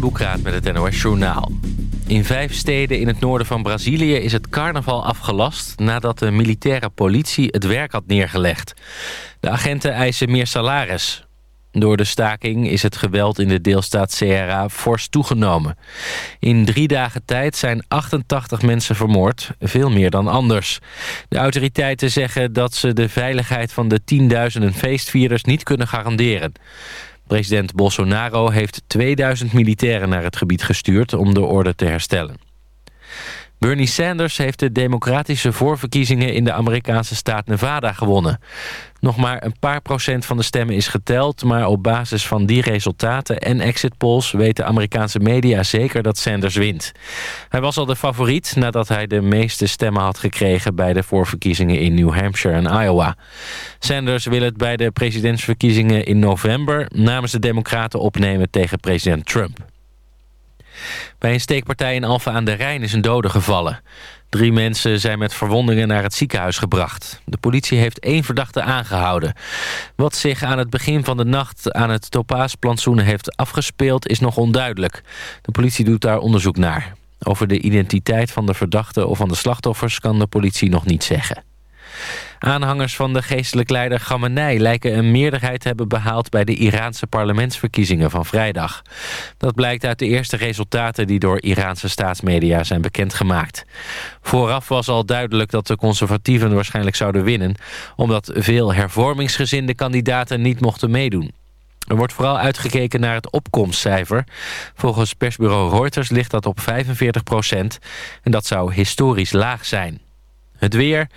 Boekraat met het NOS Journaal. In vijf steden in het noorden van Brazilië is het carnaval afgelast... nadat de militaire politie het werk had neergelegd. De agenten eisen meer salaris. Door de staking is het geweld in de deelstaat Ceará fors toegenomen. In drie dagen tijd zijn 88 mensen vermoord, veel meer dan anders. De autoriteiten zeggen dat ze de veiligheid van de tienduizenden feestvierders niet kunnen garanderen. President Bolsonaro heeft 2000 militairen naar het gebied gestuurd om de orde te herstellen. Bernie Sanders heeft de democratische voorverkiezingen in de Amerikaanse staat Nevada gewonnen. Nog maar een paar procent van de stemmen is geteld... maar op basis van die resultaten en exit polls... weten Amerikaanse media zeker dat Sanders wint. Hij was al de favoriet nadat hij de meeste stemmen had gekregen... bij de voorverkiezingen in New Hampshire en Iowa. Sanders wil het bij de presidentsverkiezingen in november... namens de democraten opnemen tegen president Trump. Bij een steekpartij in Alphen aan de Rijn is een dode gevallen. Drie mensen zijn met verwondingen naar het ziekenhuis gebracht. De politie heeft één verdachte aangehouden. Wat zich aan het begin van de nacht aan het Topaasplantsoen heeft afgespeeld is nog onduidelijk. De politie doet daar onderzoek naar. Over de identiteit van de verdachte of van de slachtoffers kan de politie nog niet zeggen. Aanhangers van de geestelijk leider Khamenei lijken een meerderheid te hebben behaald bij de Iraanse parlementsverkiezingen van vrijdag. Dat blijkt uit de eerste resultaten die door Iraanse staatsmedia zijn bekendgemaakt. Vooraf was al duidelijk dat de conservatieven waarschijnlijk zouden winnen, omdat veel hervormingsgezinde kandidaten niet mochten meedoen. Er wordt vooral uitgekeken naar het opkomstcijfer. Volgens persbureau Reuters ligt dat op 45 procent. En dat zou historisch laag zijn. Het weer.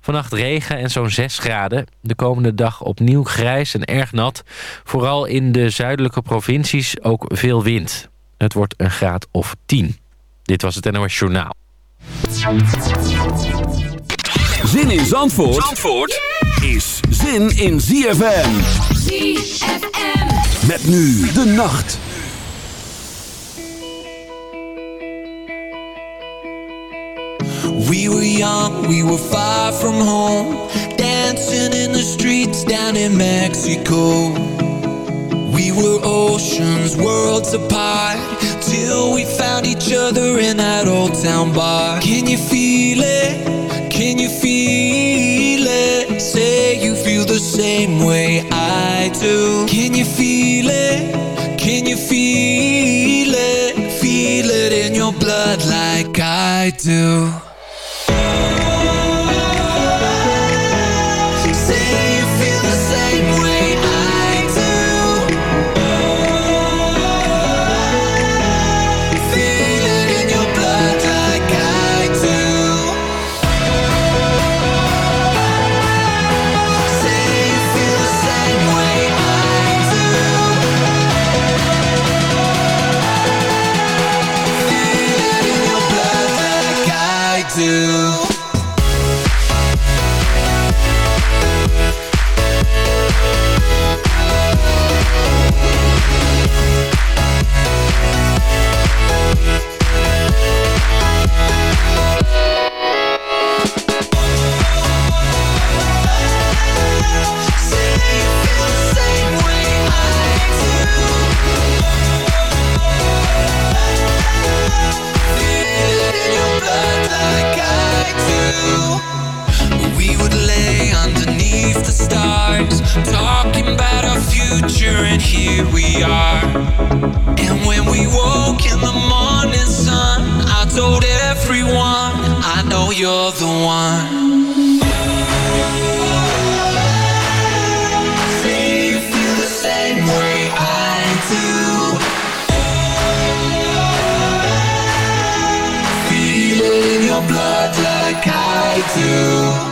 Vannacht regen en zo'n 6 graden. De komende dag opnieuw grijs en erg nat. Vooral in de zuidelijke provincies ook veel wind. Het wordt een graad of 10. Dit was het NOS Journaal. Zin in Zandvoort, Zandvoort is zin in ZFM. ZFM. Met nu de nacht. We were young, we were far from home Dancing in the streets down in Mexico We were oceans, worlds apart Till we found each other in that old town bar Can you feel it? Can you feel it? Say you feel the same way I do Can you feel it? Can you feel it? Feel it in your blood like I do oh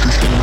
That was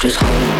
just hold